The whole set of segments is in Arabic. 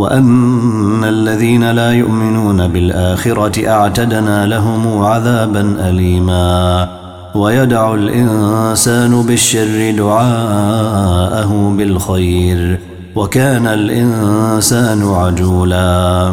وأن الذين لا يؤمنون بالآخرة أعتدنا لهم عذابا أليما ويدع الإنسان بالشر دعاءه بالخير وكان الإنسان عجولا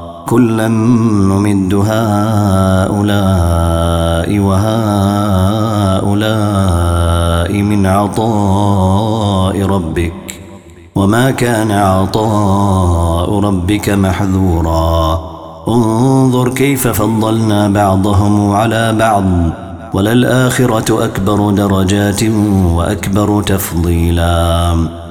كلا نمد هؤلاء وهؤلاء من عطاء ربك. وما كان عطاء ربك محذورا. انظر كيف فضلنا بعضهم على بعض وللآخرة أكبر درجات وأكبر تفضيلاً.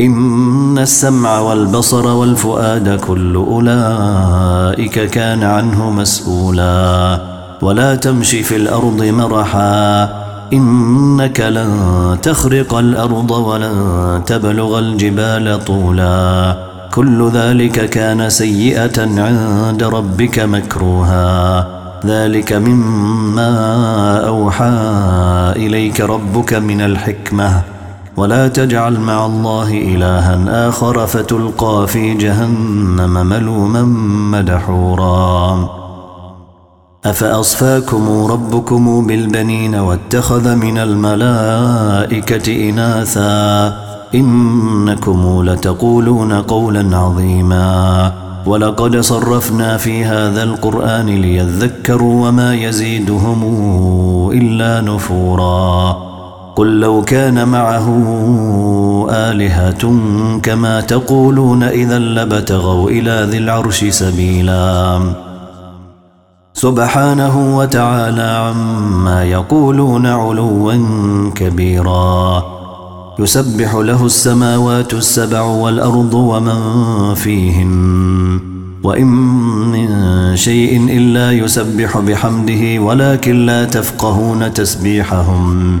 إن السمع والبصر والفؤاد كل أولئك كان عنه مسؤولا. ولا تمشي في الأرض مرحا إنك لن تخرق الأرض ولن تبلغ الجبال طولا. كل ذلك كان سيئة عند ربك مكروها. ذلك مما أوحى إليك ربك من الحكمة. ولا تجعل مع الله إلها آخر فتلقى في جهنم ملوما مدحورا. أفأصفاكم ربكم بالبنين واتخذ من الملائكة إناثا؟ إنكم لتقولون قولا عظيما. ولقد صرفنا في هذا القرآن ليذكروا وما يزيدهم إلا نفورا. قل لو كان معه آلهة كما تقولون إذا لبتغوا إلى ذي العرش سبيلا. سبحانه وتعالى عما يقولون علوا كبيرا. يسبح له السماوات السبع والأرض ومن فيهن. وإن من شيء إلا يسبح بحمده ولكن لا تفقهون تسبيحهم.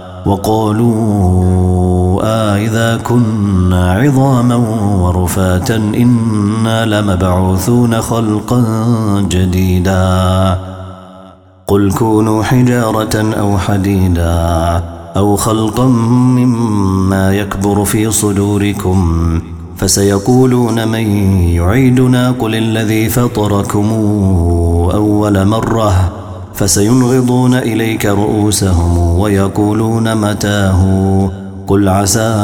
وقالوا آه إذا كنا عظاما ورفاتا إنا لمبعوثون خلقا جديدا. قل كونوا حجارة أو حديدا أو خلقا مما يكبر في صدوركم فسيقولون من يعيدنا قل الذي فطركم أول مرة. فسينغضون إليك رؤوسهم ويقولون متاه. قل عسى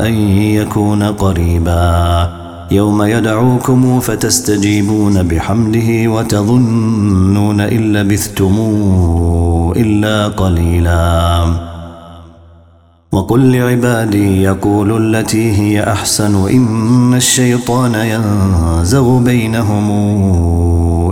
أن يكون قريبا. يوم يدعوكم فتستجيبون بحمده وتظنون إن لبثتم إلا قليلا. وقل لعبادي يقول التي هي أحسن إن الشيطان ينزغ بينهم.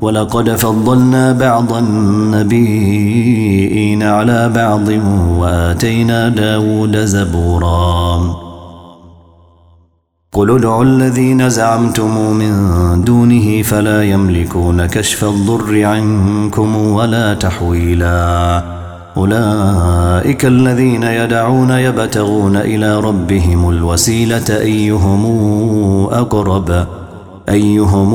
ولقد فضلنا بعض النبيين على بعض وآتينا داود زبورا. قل ادعوا الذين زعمتم من دونه فلا يملكون كشف الضر عنكم ولا تحويلا. أولئك الذين يدعون يبتغون إلى ربهم الوسيلة أيهم أقرب أيهم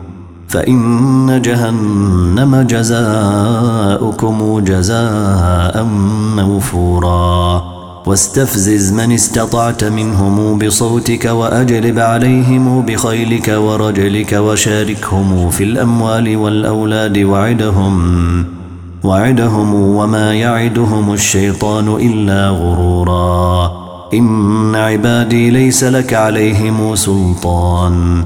فإن جهنم جزاؤكم جزاء موفورا. واستفزز من استطعت منهم بصوتك وأجلب عليهم بخيلك ورجلك وشاركهم في الأموال والأولاد وعدهم وعدهم وما يعدهم الشيطان إلا غرورا. إن عبادي ليس لك عليهم سلطان.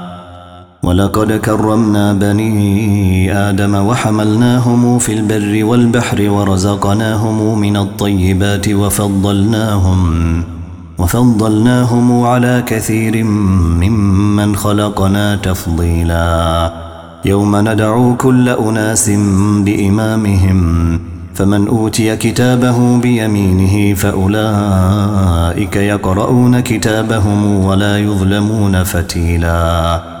ولقد كرمنا بني آدم وحملناهم في البر والبحر ورزقناهم من الطيبات وفضلناهم وفضلناهم على كثير ممن خلقنا تفضيلا. يوم ندعو كل أناس بإمامهم فمن أوتي كتابه بيمينه فأولئك يقرؤون كتابهم ولا يظلمون فتيلا.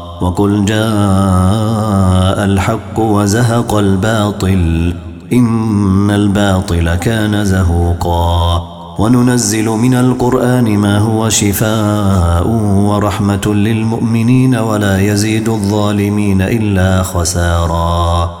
وقل جاء الحق وزهق الباطل إن الباطل كان زهوقا. وننزل من القرآن ما هو شفاء ورحمة للمؤمنين ولا يزيد الظالمين إلا خساراً.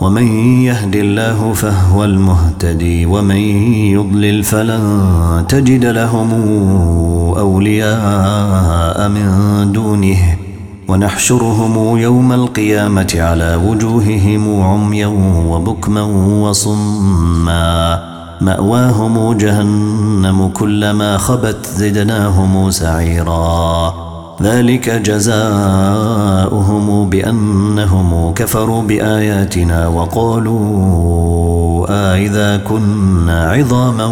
ومن يهد الله فهو المهتدي ومن يضلل فلن تجد لهم أولياء من دونه. ونحشرهم يوم القيامة على وجوههم عميا وبكما وصما. مأواهم جهنم كلما خبت زدناهم سعيرا. ذلك جزاؤهم بأنهم كفروا بآياتنا وقالوا آئذا كنا عظاما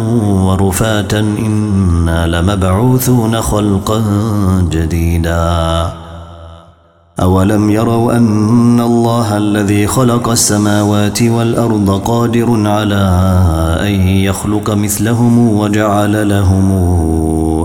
ورفاتا إنا لمبعوثون خلقا جديدا. أولم يروا أن الله الذي خلق السماوات والأرض قادر على أن يخلق مثلهم وجعل لهم